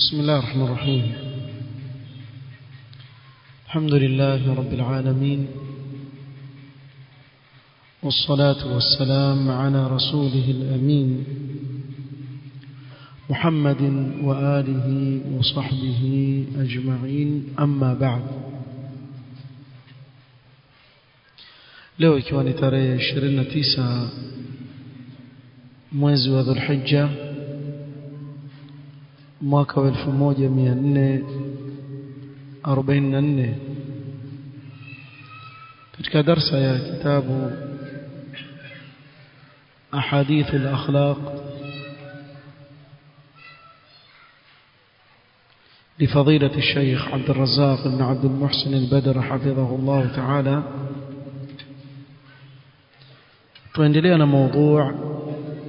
بسم الله الرحمن الرحيم. الحمد لله رب العالمين والصلاة والسلام على رسوله الأمين محمد وآله وصحبه أجمعين أما بعد. leo ikiwa ni tarehe 29 mwezi wa Dhulhijja mwaka wa 1444 katika darsa ya kitabu ahadith al-akhlaq لفضيلة الشيخ عبد الرزاق بن عبد المحسن البدر حفظه الله تعالى na موضوع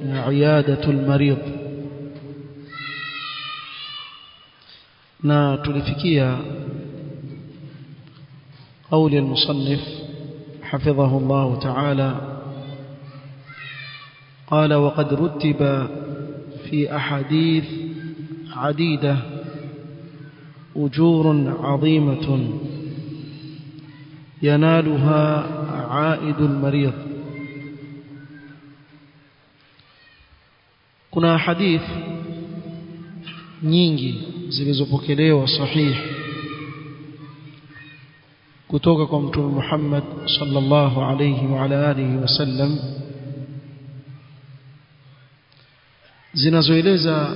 عيادة المريض na tulifikia قول المصنف حفظه الله تعالى قال وقد رتب في أحاديث عديدة أجور عظيمة ينالها عائد المريض kuna hadith nyingi zilizopokelewa sahih kutoka kwa mtume Muhammad sallallahu alayhi wa ala alihi wasallam zinazoeleza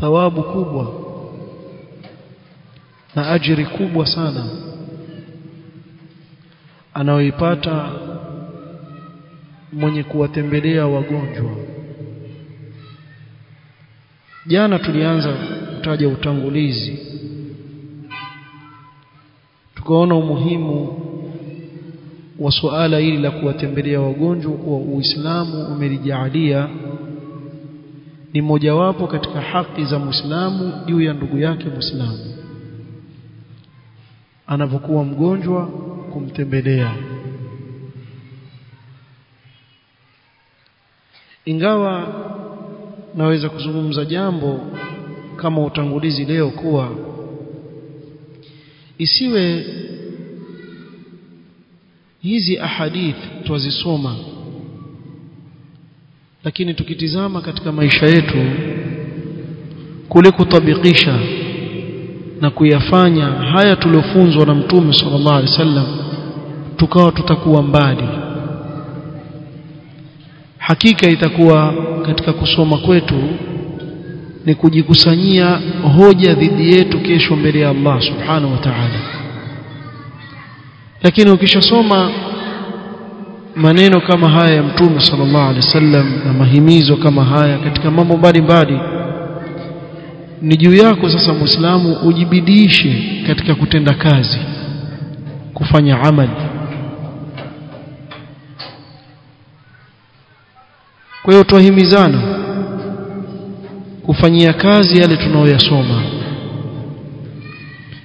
thawabu kubwa na ajiri kubwa sana anaoipata mwenye kuwatembelea wagonjwa jana tulianza kutaja utangulizi. Tukaona umuhimu wa suala hili la kuwatembelea wagonjwa kwa Uislamu umelijaalia ni mojawapo katika haki za Muislamu juu ya ndugu yake Muislamu. Anapokuwa mgonjwa kumtembelea. Ingawa naweza kuzungumza jambo kama utangulizi leo kuwa isiwe hizi ahadith twazisoma lakini tukitizama katika maisha yetu kule kutabikisha na kuyafanya haya tuliofunzwa na mtume sallallahu alaihi wasallam tukawa tutakuwa mbali. Hakika itakuwa katika kusoma kwetu ni kujikusanyia hoja dhidi yetu kesho mbele ya Allah subhanahu wa ta'ala. Lakini ukishasoma maneno kama haya ya mtume sallallahu alaihi wasallam na mahimizo kama haya katika mambo mbalimbali ni juu yako sasa muislamu ujibidiishe katika kutenda kazi kufanya amali kwa hiyo tuahimizana kufanyia kazi yale tunayoyasoma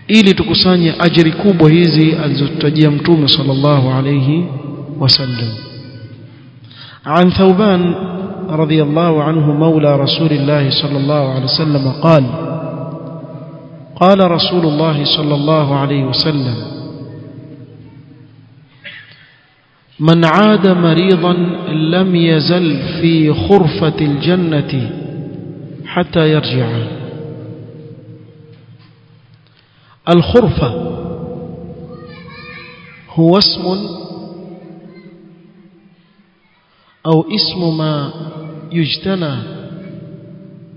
ili tukusanye ajiri kubwa hizi alizotutajia mtume sallallahu alayhi wasallam عن ثوبان رضي الله عنه مولى رسول الله صلى الله عليه وسلم قال قال رسول الله صلى الله عليه وسلم من عاد مريضا لم يزل في خرفة الجنة حتى يرجع. الخرفة هو اسم أو اسم ما يجتنى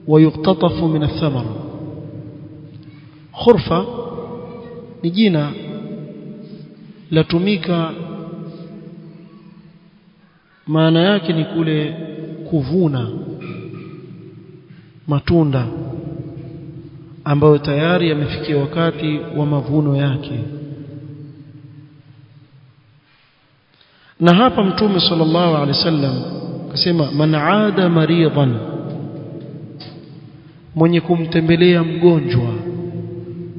ويقتطف من الثمر. خرفة نجينا لتميك maana yake ni kule kuvuna matunda ambayo tayari yamefikia wakati wa mavuno yake. Na hapa mtume sallallahu alaihi wasallam akasema man aada maridan mwenye kumtembelea mgonjwa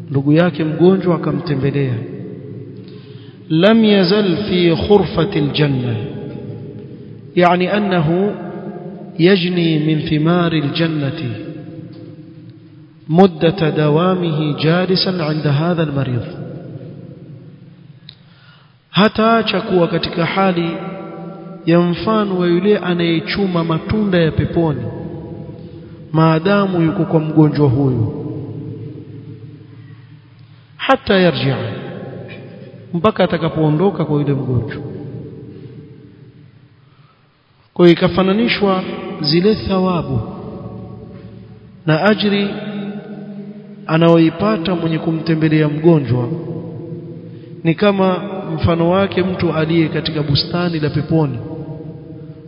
ndugu yake mgonjwa akamtembelea lam yazal fi khurfati aljanna يعني أنه يجني من ثمار الجنة مدة دوامه جالسا عند هذا المريض hataacha kuwa katika hali ya mfano wa yule anayechuma matunda ya peponi maadamu yuko kwa mgonjwa huyu hata yarjia mpaka atakapoondoka kwa yule mgonjwa kwa ikafananishwa zile thawabu na ajri anaoipata mwenye kumtembelea mgonjwa. Ni kama mfano wake mtu aliye katika bustani la peponi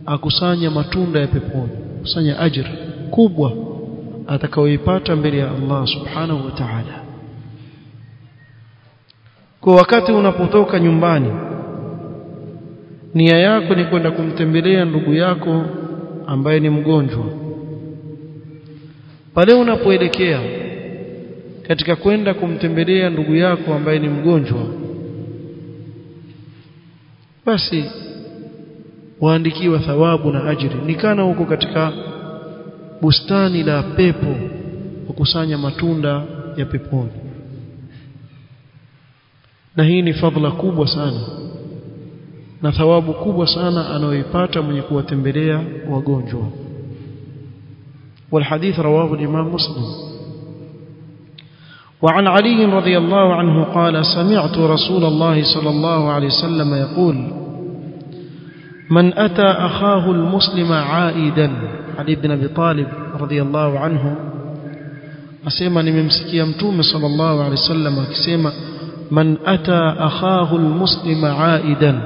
akusanya matunda ya peponi kusanya ajri kubwa atakayoipata mbele ya Allah subhanahu wa ta'ala. Kwa wakati unapotoka nyumbani nia yako ni kwenda kumtembelea ndugu yako ambaye ni mgonjwa. Pale unapoelekea katika kwenda kumtembelea ndugu yako ambaye ni mgonjwa basi waandikiwa thawabu na ajiri. Nikana huko katika bustani la pepo kukusanya matunda ya peponi. Na hii ni fadhila kubwa sana na thawabu kubwa sana anayoipata mwenye kuwatembelea wagonjwa. والحديث رواه الإمام مسلم وعن علي رضي الله عنه قال سمعت رسول الله صلى الله عليه وسلم يقول من أتى أخاه المسلم عائدا علي بن أبي طالب رضي الله عنه أسيما نمسكي يمتوم صلى الله عليه وسلم أكسيما من أتى أخاه المسلم عائدا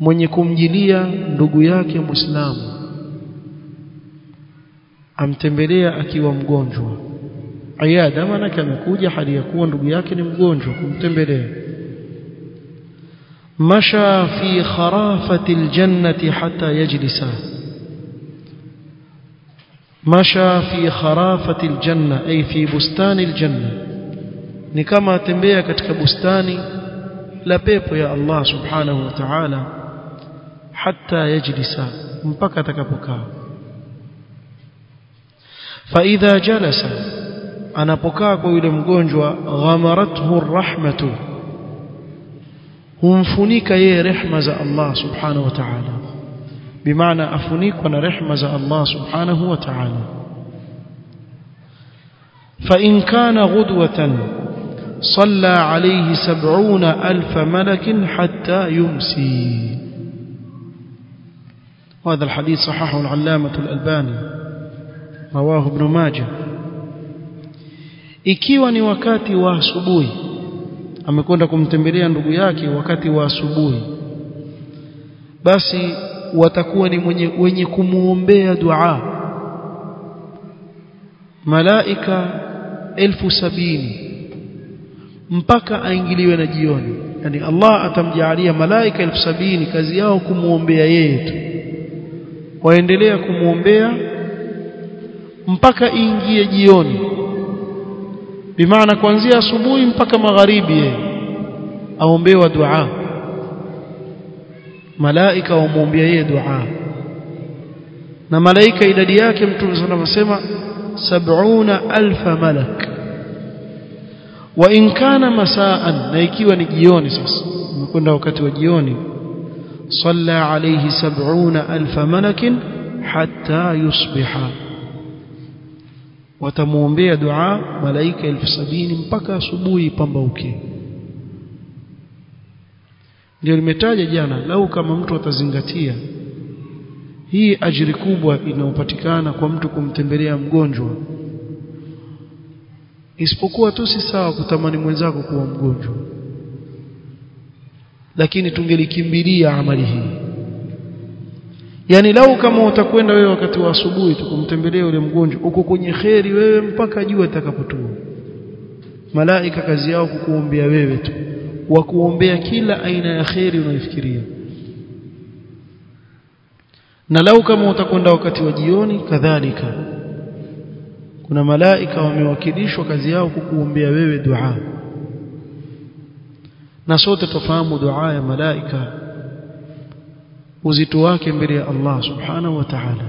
mwenye kumjilia ndugu yake muislamu amtembelea akiwa mgonjwa ayada maanake amekuja hali ya kuwa ndugu yake ni mgonjwa kumtembelea masha fi kharafati aljannati hatta yajlisa masha fi kharafati aljanna ay fi bustani aljanna ni kama atembea katika bustani la pepo ya Allah subhanahu wa ta'ala hatta yajlisa mpaka atakapokaa idha jalasa anapokaa kwa yule mgonjwa ghamarathu rahmatu humfunika yeye rehma za Allah subhanahu wa ta'ala bimaana afunikwa na rehma za Allah subhanahu wa ta'ala fa in kana ghudwatan صلى عليه سبعون ألف ملك حتى يمسي وهذا الحديث صححه العلامة الألباني رواه ابن ماجه ikiwa ni wakati wa asubuhi amekwenda kumtembelea ndugu yake wakati wa asubuhi basi watakuwa ni mwenye, wenye kumuombea dua malaika elfu sabini mpaka aingiliwe na jioni yani Allah atamjaalia malaika elfu sabini kazi yao kumuombea yeye tu waendelea kumwombea mpaka iingie jioni. Bimaana kuanzia asubuhi mpaka magharibi yeye aombewa dua. Malaika wamwombea yeye dua. Na malaika idadi yake mtume anasema sab'una alfa malak. Wa in kana masaan na ikiwa ni jioni sasa umekwenda wakati wa jioni salla عليه سبعون ألف ملك حتى يصبح. Watamwombea dua malaika elfu sabini mpaka asubuhi pambauke ndio limetaja jana lau kama mtu atazingatia. Hii ajiri kubwa inayopatikana kwa mtu kumtembelea mgonjwa. Isipokuwa tu si sawa kutamani mwenzako kuwa mgonjwa lakini tungelikimbilia amali hii. Yani lau kama utakwenda wewe wakati wa asubuhi tukumtembelea yule mgonjwa uko kwenye kheri wewe mpaka jua itakapotua malaika kazi yao kukuombea wewe tu wakuombea kila aina ya kheri unayofikiria. Na lau kama utakwenda wakati wa jioni kadhalika. Kuna malaika wamewakilishwa kazi yao kukuombea wewe dua na sote tufahamu dua ya malaika uzito wake mbele ya Allah subhanahu wa ta'ala.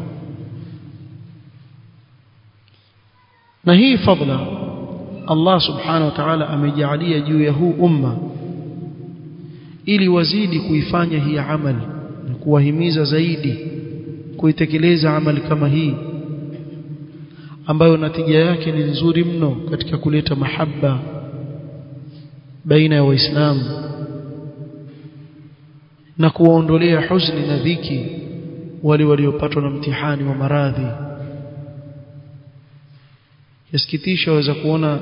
Na hii fadla Allah subhanahu wa ta'ala amejaalia juu ya huu umma ili wazidi kuifanya hii amali na kuwahimiza zaidi kuitekeleza amali kama hii ambayo natija yake ni nzuri mno katika kuleta mahaba baina ya waislamu na kuwaondolea huzuni na dhiki wale waliopatwa na mtihani wa maradhi. Yasikitisha waweza kuona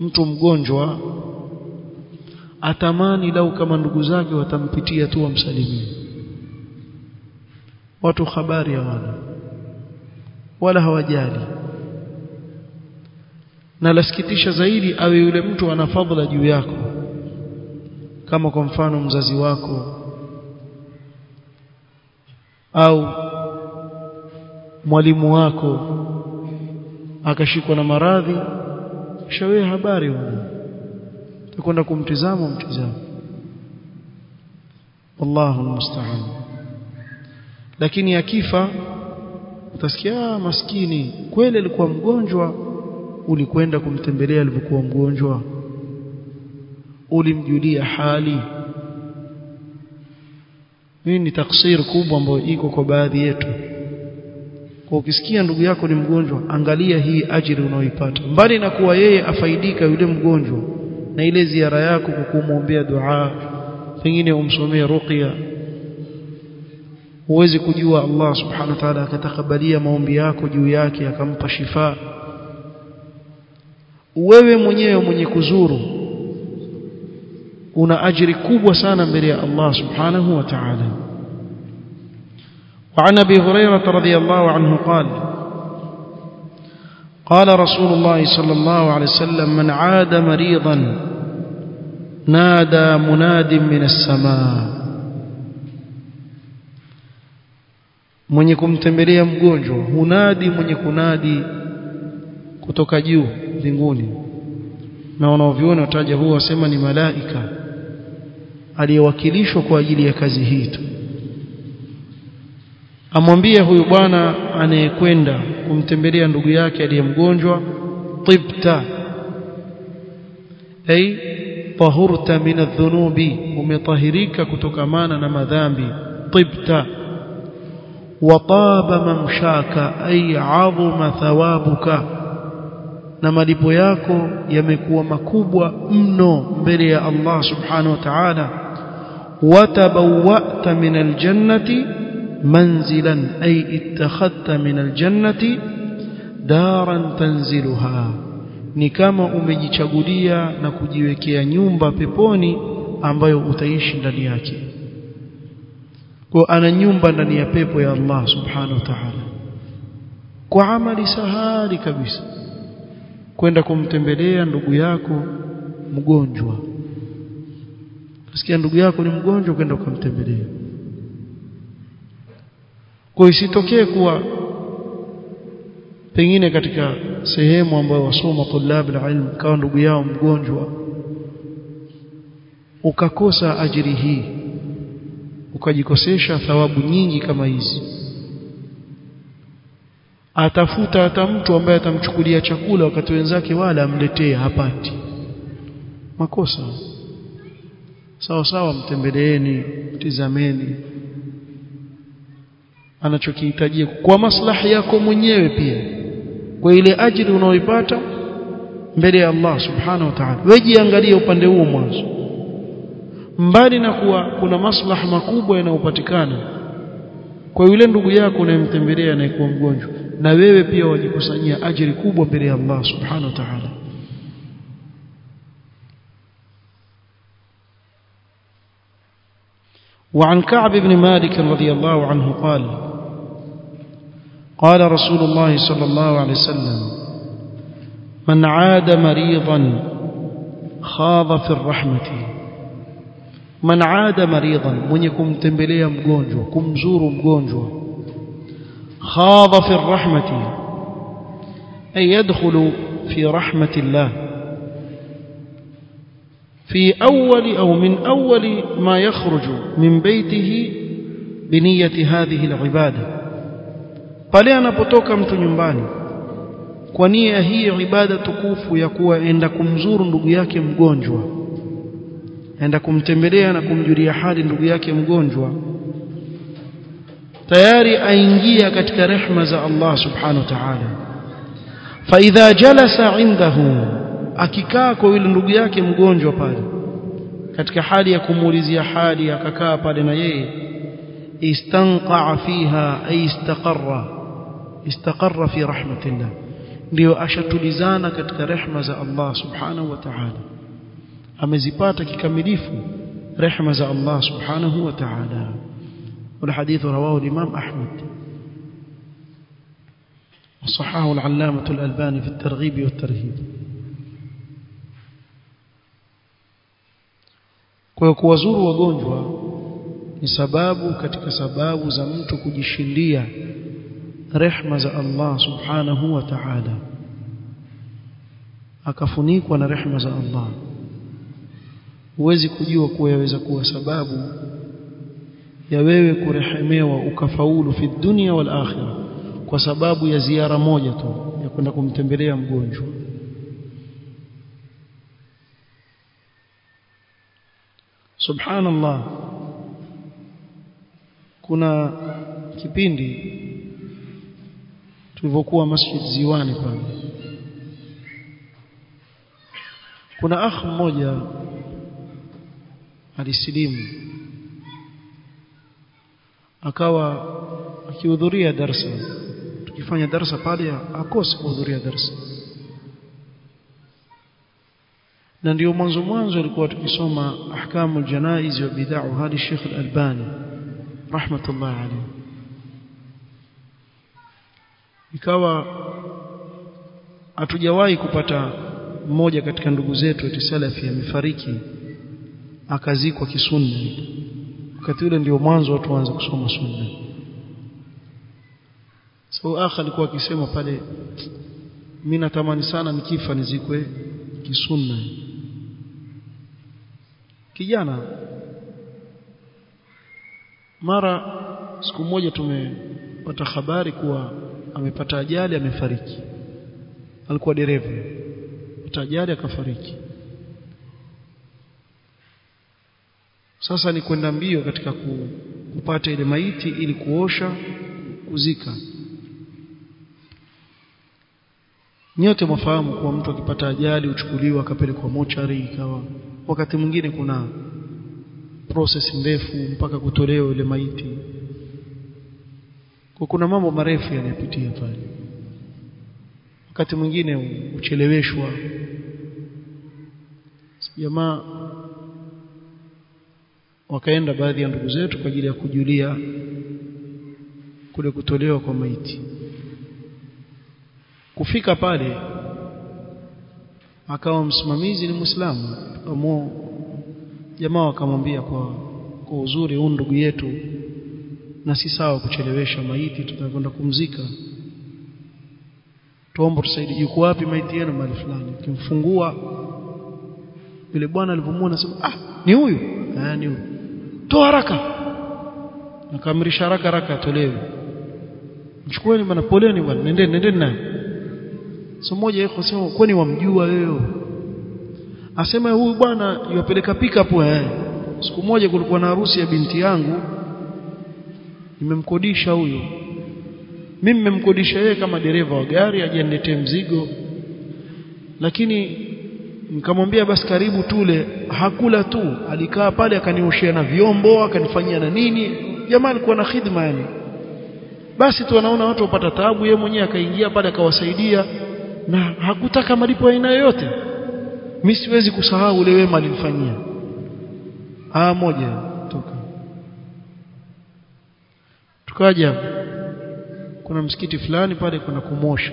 mtu mgonjwa atamani lau kama ndugu zake watampitia tu wamsalimie. Watu habari hawana wala hawajali na lasikitisha zaidi awe yule mtu ana fadhila juu yako. Kama kwa mfano mzazi wako. Au mwalimu wako akashikwa na maradhi shawe habari huyo tukwenda kumtizama mtizamo wallahu musta'an. Lakini akifa utasikia maskini kweli alikuwa mgonjwa ulikwenda kumtembelea alipokuwa mgonjwa? Ulimjulia hali? Hii ni taksir kubwa ambayo iko kwa baadhi yetu. Kwa ukisikia ndugu yako ni mgonjwa angalia hii ajira unaoipata mbali na kuwa yeye afaidika yule mgonjwa na ile ziara yako kwa kumwombea dua pengine umsomee ruqya huwezi kujua Allah subhanahu wa ta'ala akatakabalia maombi yako juu yake akampa shifa wewe mwenyewe mwenye kuzuru una ajiri kubwa sana mbele ya Allah subhanahu wa ta'ala وعن ابي هريره رضي الله عنه قال قال رسول الله صلى الله عليه وسلم من عاد مريضا نادى مناد من السماء mwenye kumtembelea mgonjwa hunadi mwenye kunadi kutoka juu mbinguni. Na wanaoviona wataja huo wasema ni malaika aliyewakilishwa kwa ajili ya kazi hii tu. Amwambie huyu bwana anayekwenda kumtembelea ndugu yake aliyemgonjwa tibta ay tahurta min adh-dhunubi umetahirika kutokamana na madhambi. Tibta wa taba mamshaka ay azuma thawabuka na malipo yako yamekuwa makubwa mno mbele ya Allah subhanahu wa ta'ala. Watabawwa'ta min aljannati manzilan ay ittakhadta min aljannati daran tanziluha. Ni kama umejichagulia na kujiwekea nyumba peponi ambayo utaishi ndani yake. Kwa ana nyumba ndani ya pepo ya Allah subhanahu wa ta'ala. Kwa amali sahali kabisa kwenda kumtembelea ndugu yako mgonjwa. Sikia ndugu yako ni mgonjwa kwenda ukamtembelea kwa isitokee kuwa pengine katika sehemu ambayo wasoma tulab alilm kawa ndugu yao mgonjwa ukakosa ajiri hii ukajikosesha thawabu nyingi kama hizi atafuta hata mtu ambaye atamchukulia chakula wakati wenzake wala amletee hapati. Makosa. Sawa sawa mtembeleeni mtizameni. Anachokihitaji kwa maslahi yako mwenyewe pia. Kwa ile ajili unaoipata mbele ya Allah subhanahu wa ta'ala. Wejiangalie jiangalie upande huo mwanzo. Mbali na kuwa kuna maslaha makubwa yanayopatikana kwa yule ndugu yako unayemtembelea anayekuwa mgonjwa na wewe pia wajikusanyia ajiri kubwa mbele ya Allah subhanahu wa ta'ala. وعن كعب بن مالك رضي الله عنه قال قال رسول الله صلى الله عليه وسلم من عاد مريضا خاض في الرحمة من عاد مريضا من يكون تنبليا مغونجو كمزور مغونجو خاض في الرحمة أي يدخل في رحمة الله. في أول أو من أول ما يخرج من بيته بنية هذه العبادة. فلأنا بطوك متنباني كونية هي عبادة كوف يقوى عندكم زور لغياك مغنجوة عندكم تمرين عندكم جريحان لغياك مغنجوة tayari aingia katika rehma za Allah subhanahu wa ta'ala. Fa idha jalasa indahu akikaa kwa yule ndugu yake mgonjwa pale katika hali ya kumuulizia hali akakaa pale na yeye istanqa fiha ay istaqarra istaqarra fi rahmatillah. Ndio ashatulizana katika rehma za Allah subhanahu wa ta'ala. Amezipata kikamilifu rehma za Allah subhanahu wa ta'ala والحديث رواه الإمام أحمد وصححه العلامة الألباني في الترغيب والترهيب kwa kuwazuru wagonjwa ni sababu katika sababu za mtu kujishindia rehma za Allah subhanahu wa ta'ala akafunikwa na rehma za Allah huwezi kujua kuwa yaweza kuwa sababu ya wewe kurehemewa ukafaulu fi dunia wal akhirah kwa sababu ya ziara moja tu ya kwenda kumtembelea mgonjwa. Subhanallah kuna kipindi tulivyokuwa masjid ziwani pale. Kuna akh mmoja alisilimu akawa akihudhuria darasa. Tukifanya darasa pale akose kuhudhuria darasa. Na ndio mwanzo mwanzo alikuwa tukisoma ahkamu janaiz wa bid'ah hadi Sheikh Al-Albani rahmatullah alayhi. Ikawa hatujawahi kupata mmoja katika ndugu zetu wa salafi amefariki akazikwa kisunna wakati ule ndio mwanzo watu waanze kusoma sunna. So akha alikuwa akisema pale mimi natamani sana nikifa nizikwe kisunna. Kijana mara siku moja tumepata habari kuwa amepata ajali amefariki. Alikuwa dereva ajali akafariki sasa ni kwenda mbio katika kupata ile maiti ili kuosha kuzika. Nyote mwafahamu kuwa mtu akipata ajali uchukuliwa akapelekwa mochari ikawa wakati mwingine kuna process ndefu mpaka kutolewa ile maiti. Kwa kuna mambo marefu yanayopitia pale. Wakati mwingine ucheleweshwa jamaa wakaenda baadhi ya ndugu zetu kwa ajili ya kujulia kule kutolewa kwa maiti. Kufika pale akawa msimamizi ni Muislamu. Kamo jamaa wakamwambia kwa kwa uzuri huu ndugu yetu na si sawa kuchelewesha maiti tutakwenda kumzika. Tuombe tusaidie yuko wapi maiti yenu mahali fulani? Kimfungua yule bwana alivomuona sema ah ni huyu. Ah ni huyu toa haraka. Nakamrisha haraka haraka atolewe. Mchukueni bwana poleni bwana nendeni nendeni naye. So mmoja yuko sema kwani wamjua wewe asema huyu bwana yupeleka po eh siku moja kulikuwa na harusi ya binti yangu. Nimemkodisha huyu mimi nimemkodisha yeye kama dereva wa gari aje mzigo. Lakini nikamwambia basi karibu tule. Hakula tu alikaa pale akanioshea na vyombo akanifanyia na nini. Jamaa alikuwa na khidma yani. Basi tu anaona watu wapata taabu yeye mwenyewe akaingia pale akawasaidia na hakutaka malipo aina yoyote. Mimi siwezi kusahau ule wema alinifanyia. Ah moja toka. Tukaja kuna msikiti fulani pale kuna kumosha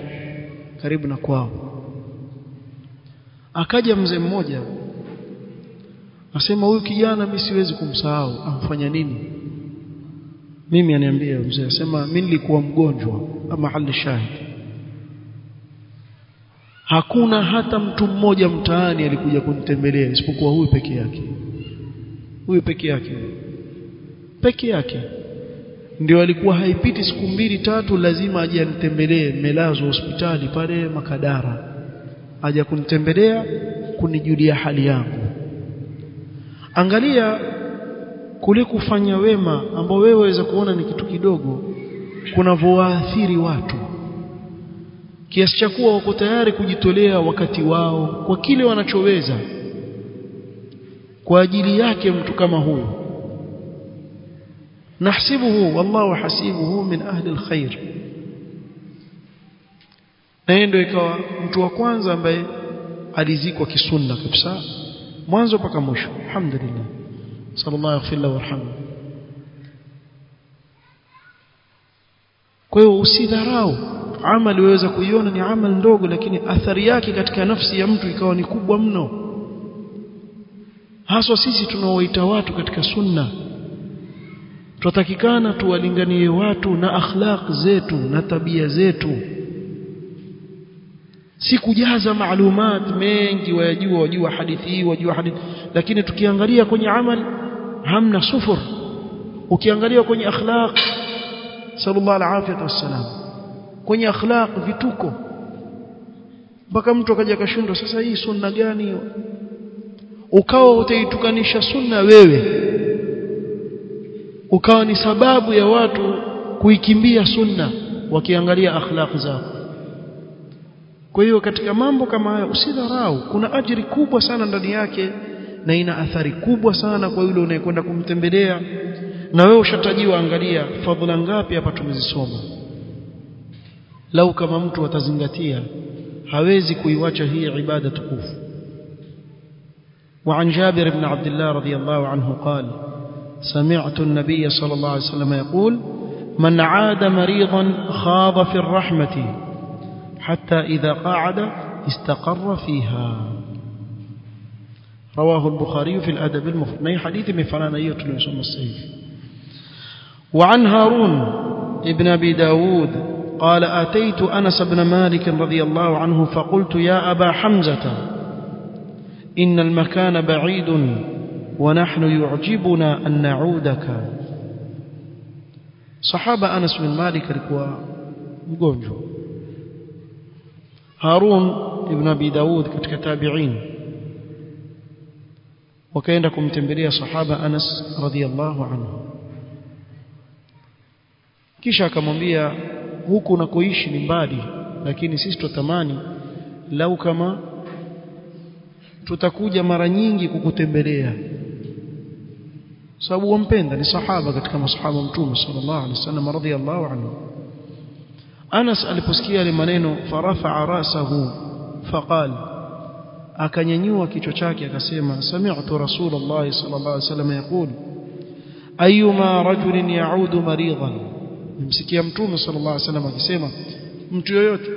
karibu na kwao akaja mzee mmoja asema huyu kijana mimi siwezi kumsahau amfanya nini? Mimi aniambia mzee asema mimi nilikuwa mgonjwa ama hali shahidi hakuna hata mtu mmoja mtaani alikuja kunitembelea isipokuwa huyu peke yake. Huyu peke yake. Peke yake. Ndio alikuwa haipiti siku mbili tatu lazima aje anitembelee melazwa hospitali pale Makadara aje kunitembelea kunijulia hali yangu. Angalia kule kufanya wema ambao wewe waweza kuona ni kitu kidogo kunavyowaathiri watu. Kiasi cha kuwa wako tayari kujitolea wakati wao kwa kile wanachoweza kwa ajili yake mtu kama huyu. Nahsibuhu wallahu hasibuhu min ahli alkhair na yeye ndio ikawa mtu wa kwanza ambaye alizikwa kisunna kabisa mwanzo mpaka mwisho. Alhamdulillah. Sallallahu alaihi wasallam kwa hiyo usidharau amali waweza kuiona ni amali ndogo lakini athari yake katika nafsi ya mtu ikawa ni kubwa mno. Haswa sisi tunaoita watu katika sunna tunatakikana tuwalinganie watu na akhlaq zetu na tabia zetu si kujaza maalumat mengi wayajua wajua hadithi hii wajua hadithi. Lakini tukiangalia kwenye amali hamna sufur. Ukiangalia kwenye akhlaq sallallahu alaihi wasallam kwenye akhlaq vituko. Mpaka mtu akaja kashindwa sasa hii sunna gani hiyo? Ukawa utaitukanisha sunna wewe. Ukawa ni sababu ya watu kuikimbia sunna wakiangalia akhlaq zao kwa hiyo katika mambo kama haya usidharau kuna ajiri kubwa sana ndani yake na ina athari kubwa sana kwa yule unayekwenda kumtembelea na wewe ushatajiwa angalia fadhila ngapi hapa tumezisoma lau kama mtu atazingatia hawezi kuiwacha hii ibada tukufu وعن جابر بن عبد الله رضي الله عنه قال سمعت النبي صلى الله عليه وسلم يقول من عاد مريضا خاض في الرحمة حتى إذا قعد استقر فيها. رواه البخاري في الأدب المفرد. نهي حديث من فلان أيوة يسمى السيف. وعن هارون ابن أبي داود قال أتيت أنس بن مالك رضي الله عنه فقلت يا أبا حمزة إن المكان بعيد ونحن يعجبنا أن نعودك. صحابة أنس بن مالك لكوا مgonjwa Harun ibn Abi Daud katika tabi'in. Wakaenda kumtembelea sahaba Anas radhiyallahu anhu. Kisha akamwambia huku unakoishi ni mbali lakini sisi tutamani lau kama tutakuja mara nyingi kukutembelea. Sababu wampenda ni sahaba katika masahaba mtume sallallahu alaihi wasallam radhiyallahu anhu Anas aliposikia yale maneno farafa'a rasahu faqal akanyanyua kichwa chake akasema sami'tu rasulullah sallallahu alaihi wasallam yaqul ayyuma rajulin ya'udu maridan? Nimsikia mtume sallallahu alaihi wasallam akisema mtu yoyote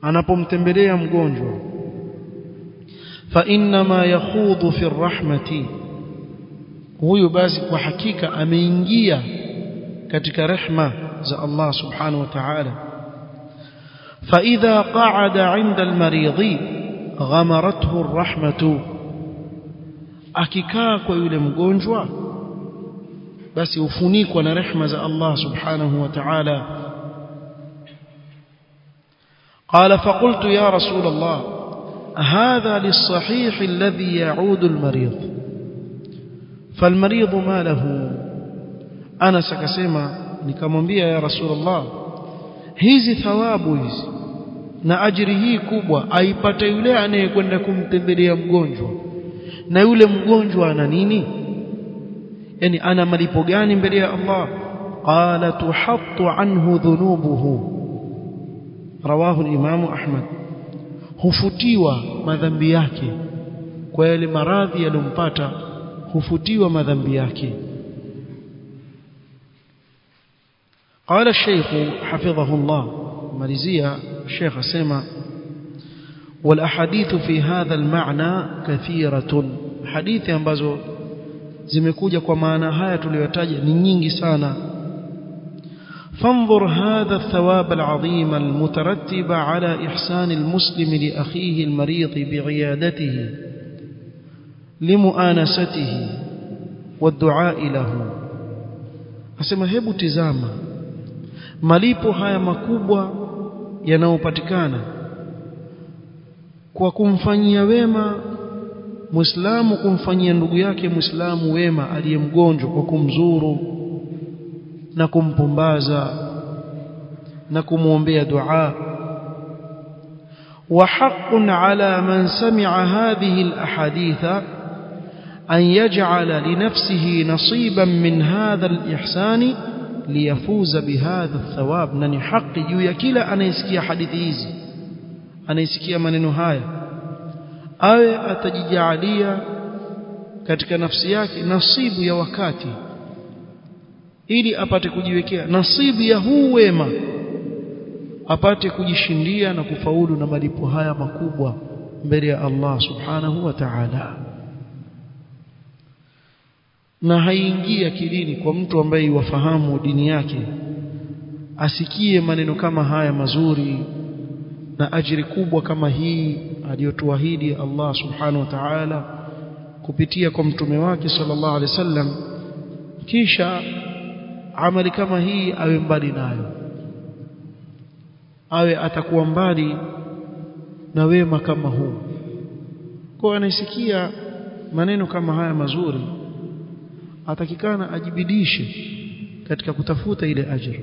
anapomtembelea mgonjwa fa inma yakhudhu fi rahmati huyu basi kwa hakika ameingia katika rehma ذا الله سبحانه وتعالى. فإذا قعد عند المريض غمرته الرحمة. أكيكاكو يولي مغونجوا. بس يفنيك رحمة ذا الله سبحانه وتعالى. قال فقلت يا رسول الله هذا للصحيح الذي يعود المريض. فالمريض ما له؟ أنا سكسيما nikamwambia ya rasulullah hizi thawabu hizi na ajiri hii kubwa aipata yule anayekwenda kumtembelea mgonjwa? Na yule mgonjwa ana nini? Yani ana malipo gani mbele ya Allah? Qala tuhattu anhu dhunubuhu. Rawahu al-imam ahmad. Hufutiwa madhambi yake. Kwa yale maradhi yaliyompata hufutiwa madhambi yake قال الشيخ حفظه الله. ماليزيا الشيخ سيما. والأحاديث في هذا المعنى كثيرة. حديث ambazo zimekuja kwa maana haya tuliyotaja ni nyingi sana. فانظر هذا الثواب العظيم المترتب على إحسان المسلم لأخيه المريض بعيادته لمؤانسته والدعاء له. asema hebu tizama malipo haya makubwa yanayopatikana kwa kumfanyia wema Muislamu kumfanyia ndugu yake Muislamu wema aliyemgonjwa kwa kumzuru na kumpumbaza na kumwombea dua وحق على من سمع هذه الأحاديث أن يجعل لنفسه نصيبا من هذا الإحسان liyafuza bihadha thawab na ni haki juu ya kila anayesikia hadithi hizi anayesikia maneno haya awe atajijaalia katika nafsi yake nasibu ya wakati ili apate kujiwekea nasibu ya huu wema apate kujishindia na kufaulu na malipo haya makubwa mbele ya Allah subhanahu wa ta'ala na haingii akilini kwa mtu ambaye wafahamu dini yake asikie maneno kama haya mazuri na ajiri kubwa kama hii aliyotuahidi Allah subhanahu wa ta'ala kupitia kwa mtume wake sallallahu alaihi wasallam. Kisha amali kama hii awe mbali nayo awe atakuwa mbali na wema kama huu. Kwa anasikia maneno kama haya mazuri atakikana ajibidishe katika kutafuta ile ajira.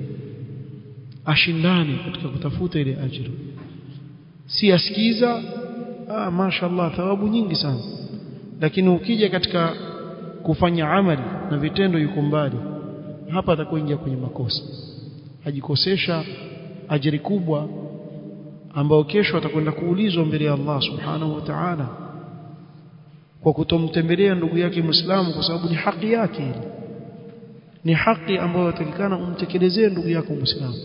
Ashindane katika kutafuta ile ajira. Si asikiza ah mashaallah thawabu nyingi sana. Lakini ukija katika kufanya amali na vitendo yuko mbali hapa atakuingia kwenye makosa. Ajikosesha ajiri kubwa ambao kesho atakwenda kuulizwa mbele ya Allah subhanahu wa ta'ala kwa kutomtembelea ndugu yake Muislamu kwa sababu ni haki yake ni haki ambayo yatakikana umtekelezee ndugu yako Muislamu.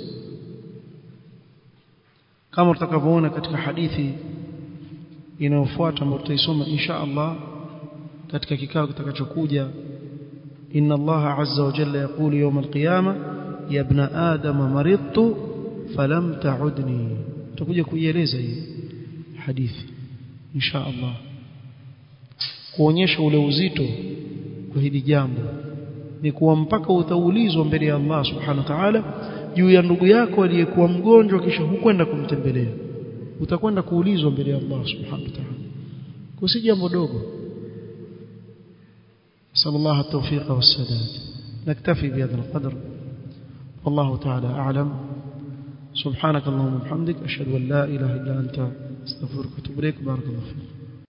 Kama tutakavyoona katika hadithi inayofuata ambayo tutaisoma insha Allah katika kikao kitakachokuja inna Allah azza wa jalla yaqulu yawm al-qiyamah ya ibn adam maridtu falam ta'udni. Tutakuja kuieleza hii hadithi insha Allah kuonyesha ule uzito kwa hili jambo. Ni kuwa mpaka utaulizwa mbele ya Allah subhanahu wa ta'ala juu ya ndugu yako aliyekuwa mgonjwa kisha hukwenda kumtembelea. Utakwenda kuulizwa mbele ya Allah subhanahu wa ta'ala. Kusi jambo dogo. Sallallahu tawfiqa wassadad naktafi bihadha alqadr. Wallahu ta'ala a'lam. Subhanakallahumma wa bihamdik ashhadu an la ilaha illa anta astaghfiruka wa atubu ilaik barakallahu fiik.